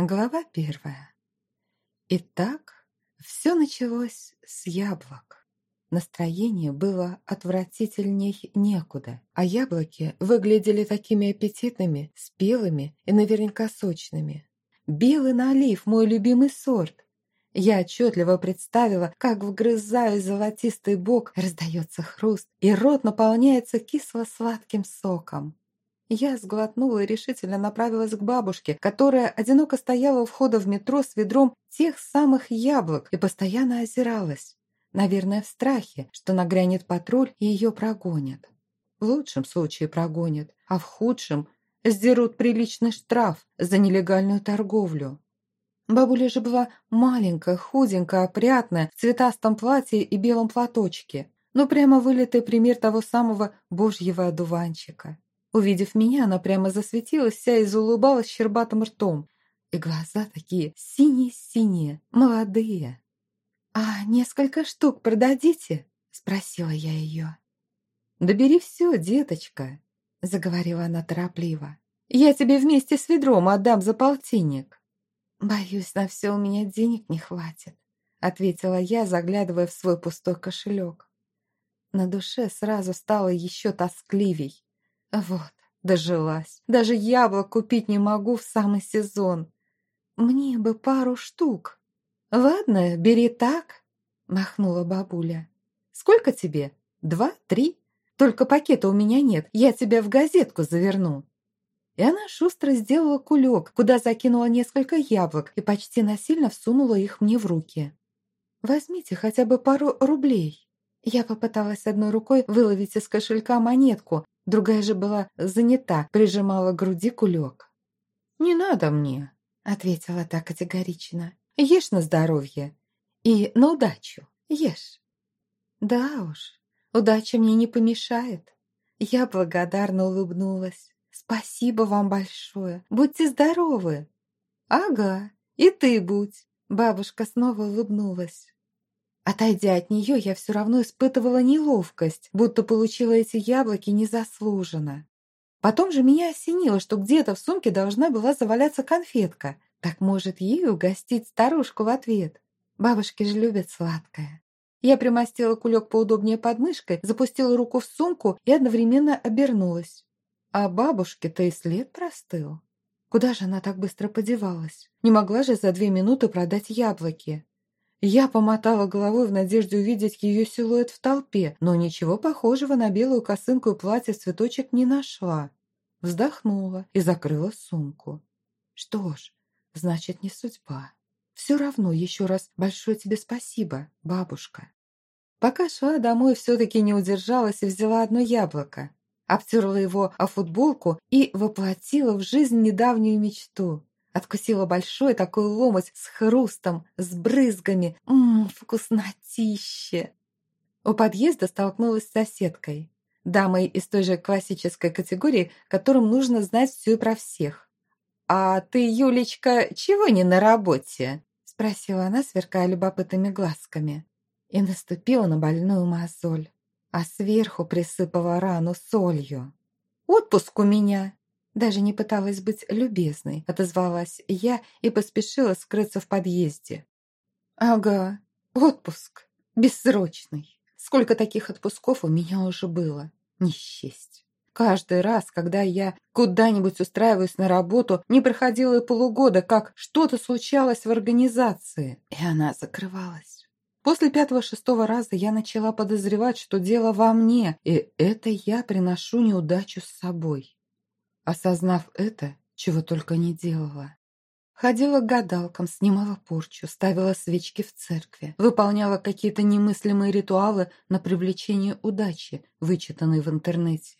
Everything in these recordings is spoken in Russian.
Глава первая. Итак, все началось с яблок. Настроение было отвратительней некуда, а яблоки выглядели такими аппетитными, спелыми и наверняка сочными. Белый налив – мой любимый сорт. Я отчетливо представила, как вгрызаю золотистый бок, раздается хруст, и рот наполняется кисло-сладким соком. Я сглотнула и решительно направилась к бабушке, которая одиноко стояла у входа в метро с ведром тех самых яблок и постоянно озиралась. Наверное, в страхе, что нагрянет патруль и ее прогонят. В лучшем случае прогонят, а в худшем сдерут приличный штраф за нелегальную торговлю. Бабуля же была маленькая, худенькая, опрятная, в цветастом платье и белом платочке. Ну, прямо вылитый пример того самого божьего одуванчика. Увидев меня, она прямо засветилась вся и заулыбалась щербатым ртом. И глаза такие синие-синие, молодые. «А несколько штук продадите?» – спросила я ее. «Да бери все, деточка», – заговорила она торопливо. «Я тебе вместе с ведром отдам за полтинник». «Боюсь, на все у меня денег не хватит», – ответила я, заглядывая в свой пустой кошелек. На душе сразу стало еще тоскливей. Вот, дожилась. Даже яблок купить не могу в самый сезон. Мне бы пару штук. Ладно, бери так, махнула бабуля. Сколько тебе? Два, три? Только пакета у меня нет, я тебя в газетку заверну. И она шустро сделала кулек, куда закинула несколько яблок и почти насильно всунула их мне в руки. «Возьмите хотя бы пару рублей». Я попыталась одной рукой выловить из кошелька монетку, Другая же была занята, прижимала к груди кулек. «Не надо мне», — ответила так категорично. «Ешь на здоровье и на удачу. Ешь». «Да уж, удача мне не помешает». Я благодарно улыбнулась. «Спасибо вам большое. Будьте здоровы». «Ага, и ты будь». Бабушка снова улыбнулась. Отойдя от нее, я все равно испытывала неловкость, будто получила эти яблоки незаслуженно. Потом же меня осенило, что где-то в сумке должна была заваляться конфетка. Так может ей угостить старушку в ответ. Бабушки же любят сладкое. Я примостила кулек поудобнее под мышкой, запустила руку в сумку и одновременно обернулась. А бабушке-то и след простыл. Куда же она так быстро подевалась? Не могла же за две минуты продать яблоки. Я помотала головой в надежде увидеть ее силуэт в толпе, но ничего похожего на белую косынку и платье цветочек не нашла. Вздохнула и закрыла сумку. Что ж, значит, не судьба. Все равно еще раз большое тебе спасибо, бабушка. Пока шла домой, все-таки не удержалась и взяла одно яблоко. Обтерла его о футболку и воплотила в жизнь недавнюю мечту. Откусила большой такой ломоть с хрустом, с брызгами. Ммм, вкуснотище! У подъезда столкнулась с соседкой. Дамой из той же классической категории, которым нужно знать все и про всех. «А ты, Юлечка, чего не на работе?» спросила она, сверкая любопытными глазками. И наступила на больную мозоль, а сверху присыпала рану солью. «Отпуск у меня!» Даже не пыталась быть любезной, отозвалась я и поспешила скрыться в подъезде. «Ага, отпуск. Бессрочный. Сколько таких отпусков у меня уже было. Не счесть. Каждый раз, когда я куда-нибудь устраиваюсь на работу, не проходило и полугода, как что-то случалось в организации, и она закрывалась. После пятого-шестого раза я начала подозревать, что дело во мне, и это я приношу неудачу с собой. Осознав это, чего только не делала. Ходила к гадалкам, снимала порчу, ставила свечки в церкви, выполняла какие-то немыслимые ритуалы на привлечение удачи, вычитанные в интернете,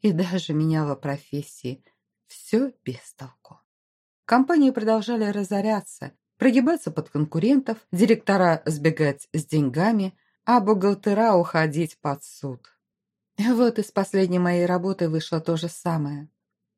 и даже меняла профессии. Все без толку. Компании продолжали разоряться, прогибаться под конкурентов, директора сбегать с деньгами, а бухгалтера уходить под суд. Вот из последней моей работы вышло то же самое.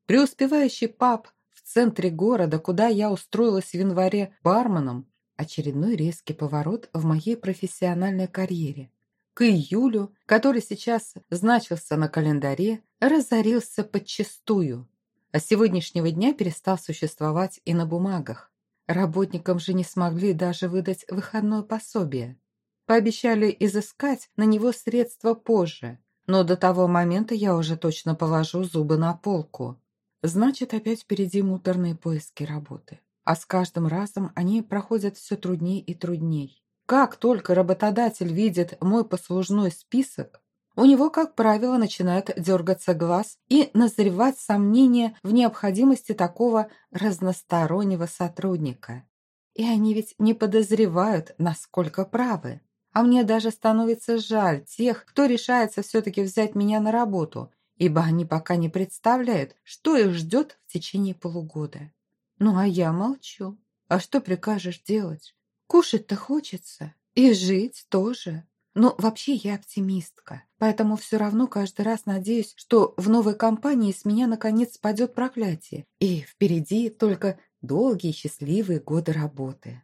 Преуспевающий паб в центре города, куда я устроилась в январе барменом, очередной резкий поворот в моей профессиональной карьере. К июлю, который сейчас значился на календаре, разорился подчистую, а с сегодняшнего дня перестал существовать и на бумагах. Работникам же не смогли даже выдать выходное пособие. Пообещали изыскать на него средства позже, но до того момента я уже точно положу зубы на полку. Значит, опять впереди муторные поиски работы. А с каждым разом они проходят все трудней и трудней. Как только работодатель видит мой послужной список, у него, как правило, начинает дергаться глаз и назревать сомнения в необходимости такого разностороннего сотрудника. И они ведь не подозревают, насколько правы. А мне даже становится жаль тех, кто решается все-таки взять меня на работу, ибо они пока не представляют, что их ждет в течение полугода. Ну а я молчу. А что прикажешь делать? Кушать-то хочется. И жить тоже. Но вообще я оптимистка, поэтому все равно каждый раз надеюсь, что в новой компании с меня наконец спадет проклятие, и впереди только долгие счастливые годы работы.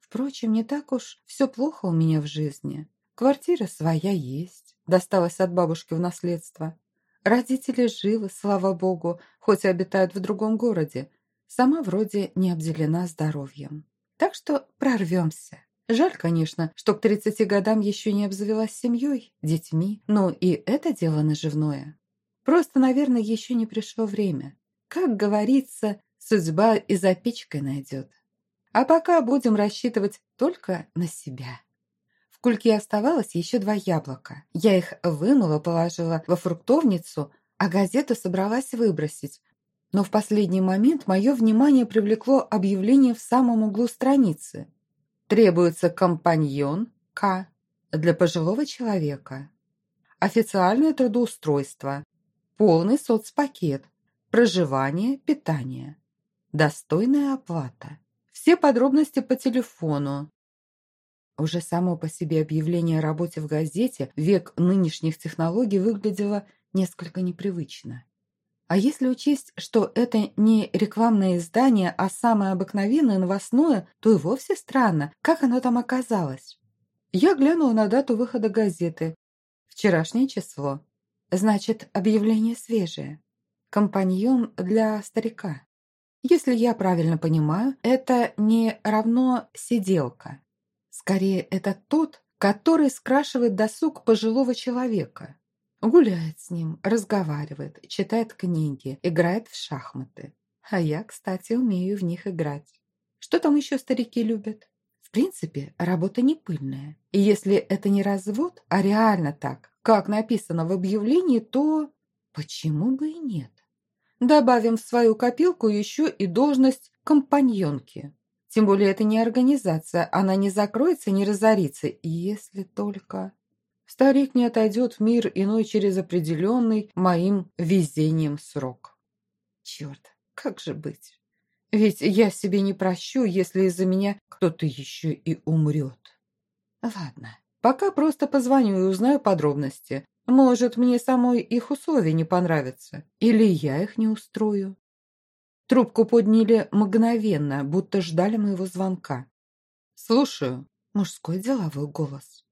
Впрочем, не так уж все плохо у меня в жизни. Квартира своя есть, досталась от бабушки в наследство. Родители живы, слава богу, хоть и обитают в другом городе. Сама вроде не обделена здоровьем. Так что прорвемся. Жаль, конечно, что к 30 годам еще не обзавелась семьей, детьми, но и это дело наживное. Просто, наверное, еще не пришло время. Как говорится, судьба и за печкой найдет. А пока будем рассчитывать только на себя. В кульке оставалось еще два яблока. Я их вымыла, положила во фруктовницу, а газету собралась выбросить. Но в последний момент мое внимание привлекло объявление в самом углу страницы – Требуется компаньон К для пожилого человека. Официальное трудоустройство. Полный соцпакет. Проживание, питание. Достойная оплата. Все подробности по телефону. Уже само по себе объявление о работе в газете век нынешних технологий выглядело несколько непривычно. А если учесть, что это не рекламное издание, а самое обыкновенное новостное, то и вовсе странно, как оно там оказалось. Я глянула на дату выхода газеты. Вчерашнее число. Значит, объявление свежее. Компаньон для старика. Если я правильно понимаю, это не равно сиделка. Скорее, это тот, который скрашивает досуг пожилого человека. Гуляет с ним, разговаривает, читает книги, играет в шахматы. А я, кстати, умею в них играть. Что там еще старики любят? В принципе, работа не пыльная. И если это не развод, а реально так, как написано в объявлении, то почему бы и нет? Добавим в свою копилку еще и должность компаньонки. Тем более это не организация, она не закроется, не разорится, если только... Старик не отойдет в мир иной через определенный моим везением срок. Черт, как же быть? Ведь я себе не прощу, если из-за меня кто-то еще и умрет. Ладно, пока просто позвоню и узнаю подробности. Может, мне самой их условия не понравятся, или я их не устрою. Трубку подняли мгновенно, будто ждали моего звонка. «Слушаю», – мужской деловой голос.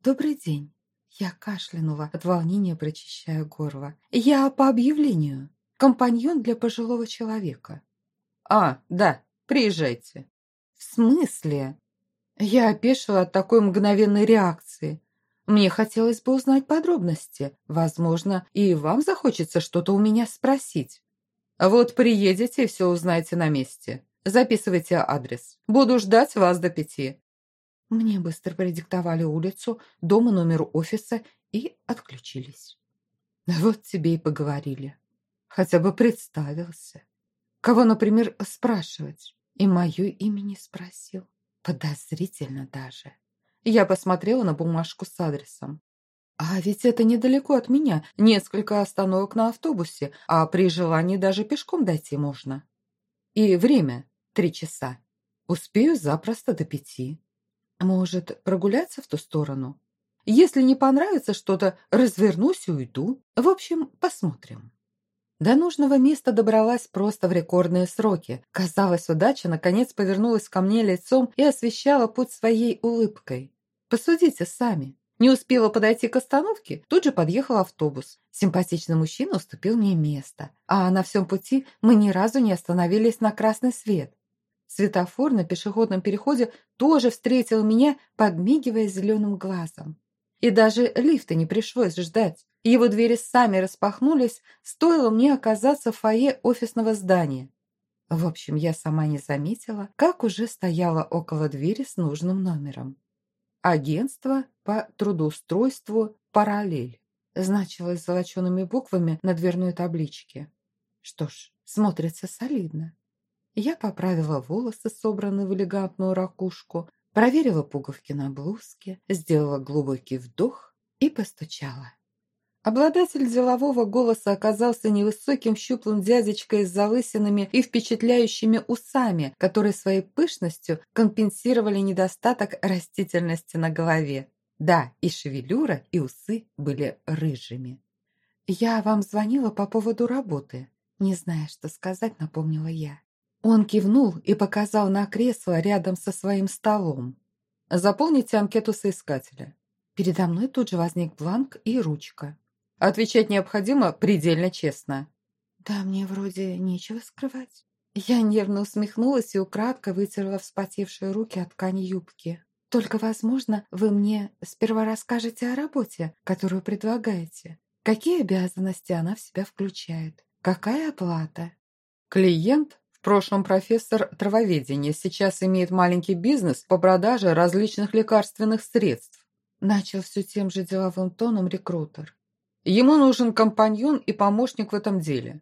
«Добрый день. Я кашлянула, от волнения прочищая горло. «Я по объявлению. Компаньон для пожилого человека». «А, да, приезжайте». «В смысле?» Я опешила от такой мгновенной реакции. Мне хотелось бы узнать подробности. Возможно, и вам захочется что-то у меня спросить. Вот приедете и все узнаете на месте. Записывайте адрес. Буду ждать вас до пяти. Мне быстро продиктовали улицу, дом и номер офиса и отключились. Вот тебе и поговорили. Хотя бы представился. Кого, например, спрашивать? И мое имя не спросил. Подозрительно даже. Я посмотрела на бумажку с адресом. А ведь это недалеко от меня. Несколько остановок на автобусе, а при желании даже пешком дойти можно. И время – три часа. Успею запросто до пяти. Может, прогуляться в ту сторону? Если не понравится что-то, развернусь и уйду. В общем, посмотрим. До нужного места добралась просто в рекордные сроки. Казалось, удача наконец повернулась ко мне лицом и освещала путь своей улыбкой. Посудите сами. Не успела подойти к остановке, тут же подъехал автобус. Симпатичный мужчина уступил мне место. А на всем пути мы ни разу не остановились на красный свет. Светофор на пешеходном переходе тоже встретил меня, подмигивая зеленым глазом. И даже лифта не пришлось ждать. Его двери сами распахнулись, стоило мне оказаться в фойе офисного здания. В общем, я сама не заметила, как уже стояла около двери с нужным номером. Агентство по трудоустройству «Параллель» значилось золочеными буквами на дверной табличке. Что ж, смотрится солидно. Я поправила волосы, собранные в элегантную ракушку, проверила пуговки на блузке, сделала глубокий вдох и постучала. Обладатель делового голоса оказался невысоким щуплым дядечкой с залысинами и впечатляющими усами, которые своей пышностью компенсировали недостаток растительности на голове. Да, и шевелюра, и усы были рыжими. «Я вам звонила по поводу работы», не зная, что сказать, напомнила я. Он кивнул и показал на кресло рядом со своим столом. «Заполните анкету соискателя». Передо мной тут же возник бланк и ручка. Отвечать необходимо предельно честно. Да, мне вроде нечего скрывать. Я нервно усмехнулась и украдко вытерла вспотевшие руки от ткани юбки. Только, возможно, вы мне сперва расскажете о работе, которую предлагаете. Какие обязанности она в себя включает? Какая оплата? Клиент, в прошлом профессор травоведения, сейчас имеет маленький бизнес по продаже различных лекарственных средств. Начал все тем же деловым тоном рекрутер. Ему нужен компаньон и помощник в этом деле.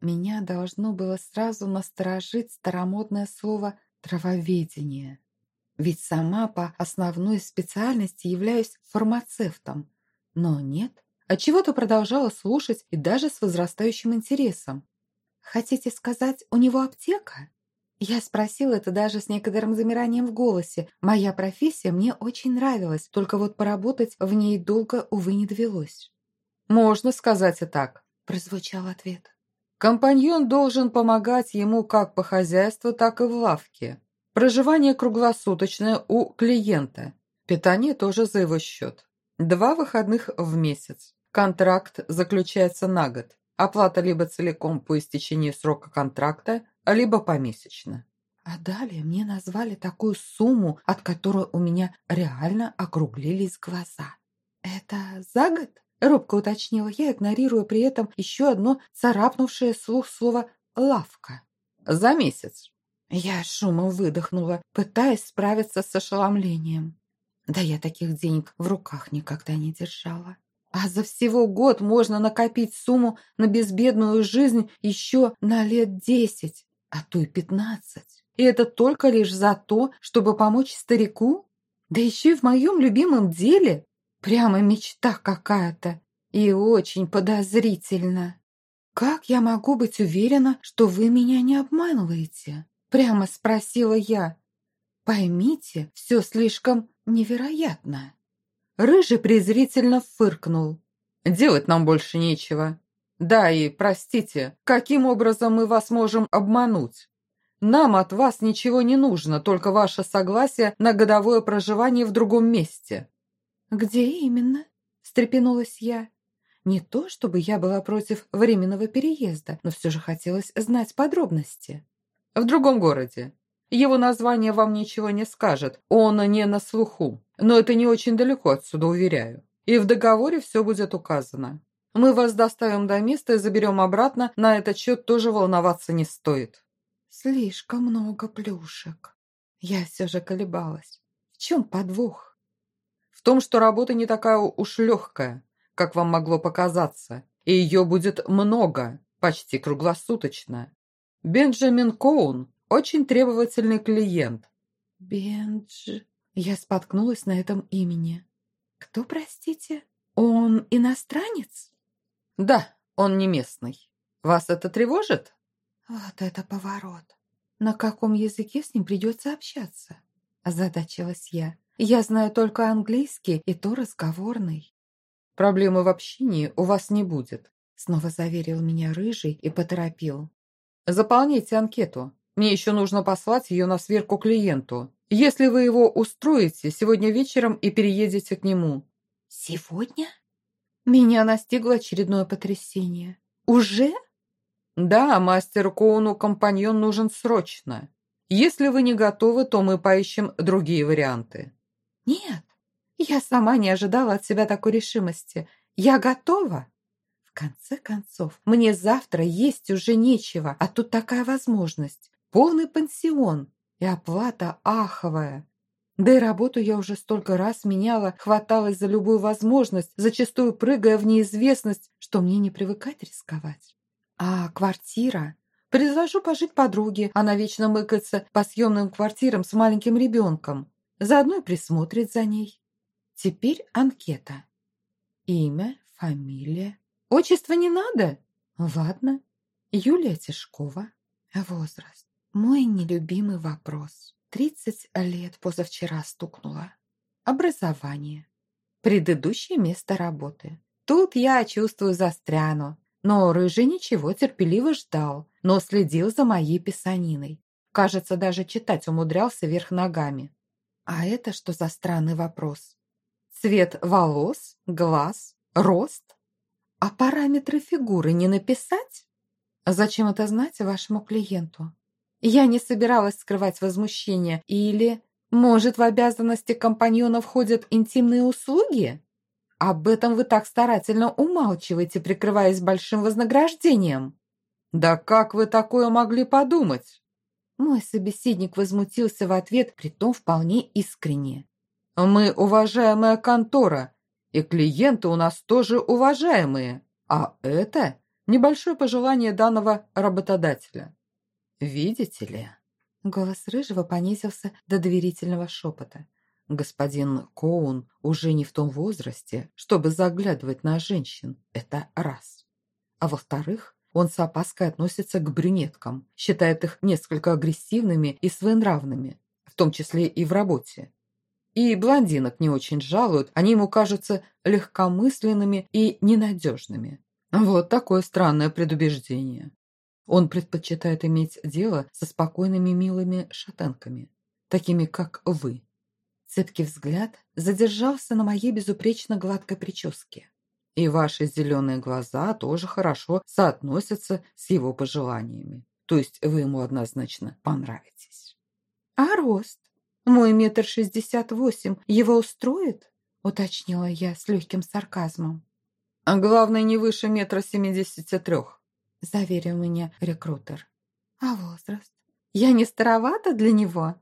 Меня должно было сразу насторожить старомодное слово «травоведение». Ведь сама по основной специальности являюсь фармацевтом. Но нет, отчего-то продолжала слушать и даже с возрастающим интересом. «Хотите сказать, у него аптека?» Я спросила это даже с некоторым замиранием в голосе. Моя профессия мне очень нравилась, только вот поработать в ней долго, увы, не довелось. «Можно сказать и так», – прозвучал ответ. «Компаньон должен помогать ему как по хозяйству, так и в лавке. Проживание круглосуточное у клиента. Питание тоже за его счет. Два выходных в месяц. Контракт заключается на год. Оплата либо целиком по истечении срока контракта, либо помесячно. А далее мне назвали такую сумму, от которой у меня реально округлились глаза. «Это за год?» Робко уточнила я, игнорируя при этом еще одно царапнувшее слух слово «лавка». «За месяц». Я шумом выдохнула, пытаясь справиться с ошеломлением. Да я таких денег в руках никогда не держала. А за всего год можно накопить сумму на безбедную жизнь еще на лет десять, а то и пятнадцать. И это только лишь за то, чтобы помочь старику? Да еще и в моем любимом деле? Прямо мечта какая-то. И очень подозрительно. «Как я могу быть уверена, что вы меня не обманываете?» Прямо спросила я. «Поймите, все слишком невероятно». Рыжий презрительно фыркнул. «Делать нам больше нечего. Да, и, простите, каким образом мы вас можем обмануть? Нам от вас ничего не нужно, только ваше согласие на годовое проживание в другом месте. «Где именно?» – встрепенулась я. Не то, чтобы я была против временного переезда, но все же хотелось знать подробности. «В другом городе. Его название вам ничего не скажет, он не на слуху, но это не очень далеко отсюда, уверяю. И в договоре все будет указано. Мы вас доставим до места и заберем обратно, на этот счет тоже волноваться не стоит». «Слишком много плюшек». Я все же колебалась. В чем подвох? В том, что работа не такая уж легкая, как вам могло показаться, и ее будет много, почти круглосуточно. Бенджамин Коун – очень требовательный клиент. Бендж... Я споткнулась на этом имени. Кто, простите? Он иностранец? Да, он не местный. Вас это тревожит? Вот это поворот. На каком языке с ним придется общаться? Озадачилась я. Я знаю только английский, и то разговорный». «Проблемы в общении у вас не будет», снова заверил меня Рыжий и поторопил. «Заполните анкету. Мне еще нужно послать ее на сверку клиенту. Если вы его устроите сегодня вечером и переедете к нему». «Сегодня?» Меня настигло очередное потрясение. «Уже?» «Да, мастеру Коуну компаньон нужен срочно. Если вы не готовы, то мы поищем другие варианты». «Нет, я сама не ожидала от себя такой решимости. Я готова». Конце концов, мне завтра есть уже нечего, а тут такая возможность. Полный пансион и оплата аховая. Да и работу я уже столько раз меняла, хваталась за любую возможность, зачастую прыгая в неизвестность, что мне не привыкать рисковать. А квартира? Предложу пожить подруге, она вечно мыкается по съемным квартирам с маленьким ребенком. Заодно и присмотрит за ней. Теперь анкета. Имя, фамилия. Отчество не надо? Ладно. Юлия Тишкова. Возраст. Мой нелюбимый вопрос. Тридцать лет позавчера стукнуло. Образование. Предыдущее место работы. Тут я чувствую застряну. Но Рыжий ничего терпеливо ждал, но следил за моей писаниной. Кажется, даже читать умудрялся вверх ногами. А это что за странный вопрос? Цвет волос, глаз, рост? А параметры фигуры не написать? Зачем это знать вашему клиенту? Я не собиралась скрывать возмущение. Или, может, в обязанности компаньона входят интимные услуги? Об этом вы так старательно умалчиваете, прикрываясь большим вознаграждением. Да как вы такое могли подумать? Мой собеседник возмутился в ответ, притом вполне искренне. Мы уважаемая контора, и клиенты у нас тоже уважаемые. А это небольшое пожелание данного работодателя. «Видите ли?» Голос Рыжего понизился до доверительного шепота. «Господин Коун уже не в том возрасте, чтобы заглядывать на женщин. Это раз. А во-вторых, он с опаской относится к брюнеткам, считает их несколько агрессивными и своенравными, в том числе и в работе. И блондинок не очень жалуют, они ему кажутся легкомысленными и ненадежными. Вот такое странное предубеждение. Он предпочитает иметь дело со спокойными милыми шатенками, такими как вы. Цепкий взгляд задержался на моей безупречно гладкой прическе. И ваши зеленые глаза тоже хорошо соотносятся с его пожеланиями. То есть вы ему однозначно понравитесь. А рост? Мой метр шестьдесят восемь его устроит? Уточнила я с легким сарказмом. А главное, не выше метра семидесяти трех. – заверил меня рекрутер. «А возраст? Я не старовата для него?»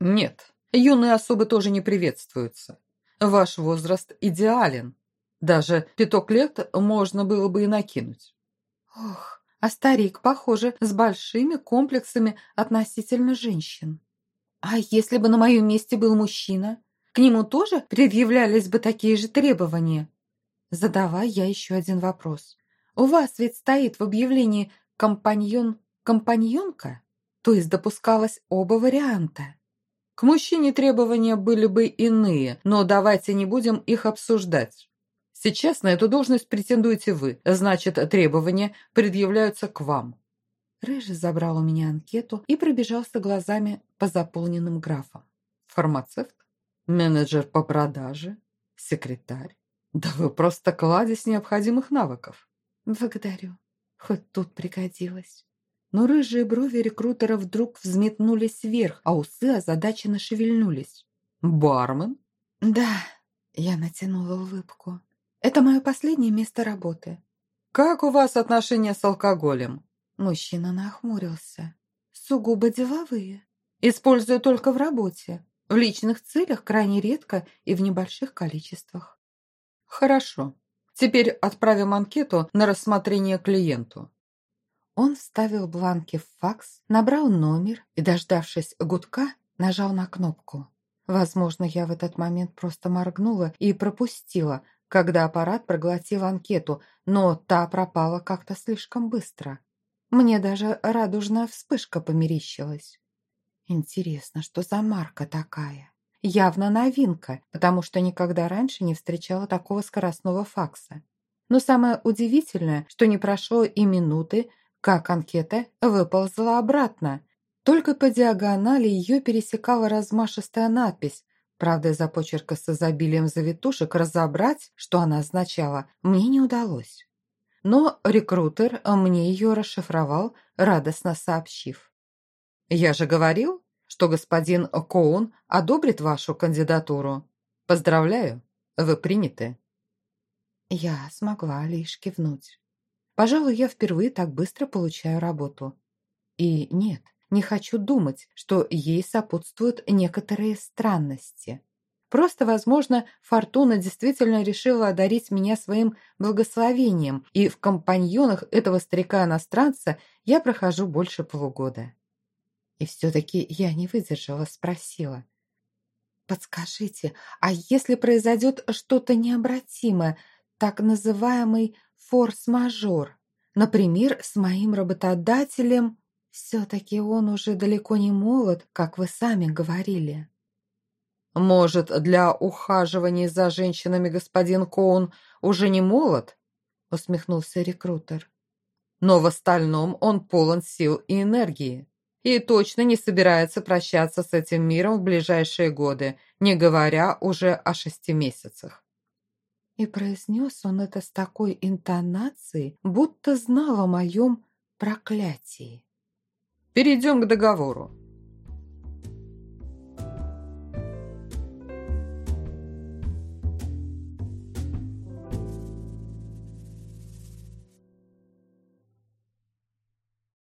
«Нет, юные особы тоже не приветствуются. Ваш возраст идеален. Даже пяток лет можно было бы и накинуть». «Ох, а старик, похоже, с большими комплексами относительно женщин. А если бы на моем месте был мужчина, к нему тоже предъявлялись бы такие же требования?» Задавай я еще один вопрос. У вас ведь стоит в объявлении «компаньон-компаньонка», то есть допускалось оба варианта. К мужчине требования были бы иные, но давайте не будем их обсуждать. Сейчас на эту должность претендуете вы, значит, требования предъявляются к вам. Рыжий забрал у меня анкету и пробежался глазами по заполненным графам. Фармацевт? Менеджер по продаже? Секретарь? Да вы просто кладезь необходимых навыков. «Благодарю. Хоть тут пригодилось». Но рыжие брови рекрутера вдруг взметнулись вверх, а усы озадаченно шевельнулись. «Бармен?» «Да», — я натянула улыбку. «Это мое последнее место работы». «Как у вас отношения с алкоголем?» Мужчина нахмурился. «Сугубо деловые. Использую только в работе. В личных целях крайне редко и в небольших количествах». «Хорошо. Теперь отправим анкету на рассмотрение клиенту». Он вставил бланки в факс, набрал номер и, дождавшись гудка, нажал на кнопку. Возможно, я в этот момент просто моргнула и пропустила, когда аппарат проглотил анкету, но та пропала как-то слишком быстро. Мне даже радужная вспышка померещилась. Интересно, что за марка такая? Явно новинка, потому что никогда раньше не встречала такого скоростного факса. Но самое удивительное, что не прошло и минуты, как анкета выползла обратно. Только по диагонали ее пересекала размашистая надпись. Правда, из-за почерка с изобилием завитушек разобрать, что она означала, мне не удалось. Но рекрутер мне ее расшифровал, радостно сообщив. «Я же говорил, что господин Коун одобрит вашу кандидатуру. Поздравляю, вы приняты». Я смогла лишь кивнуть. Пожалуй, я впервые так быстро получаю работу. И нет, не хочу думать, что ей сопутствуют некоторые странности. Просто, возможно, Фортуна действительно решила одарить меня своим благословением, и в компаньонах этого старика-иностранца я прохожу больше полугода. И все-таки я не выдержала, спросила. «Подскажите, а если произойдет что-то необратимое, так называемый форс-мажор, например, с моим работодателем, все-таки он уже далеко не молод, как вы сами говорили?» «Может, для ухаживания за женщинами господин Коун уже не молод?» — усмехнулся рекрутер. «Но в остальном он полон сил и энергии и точно не собирается прощаться с этим миром в ближайшие годы, не говоря уже о шести месяцах». И произнес он это с такой интонацией, будто знал о моем проклятии. «Перейдем к договору.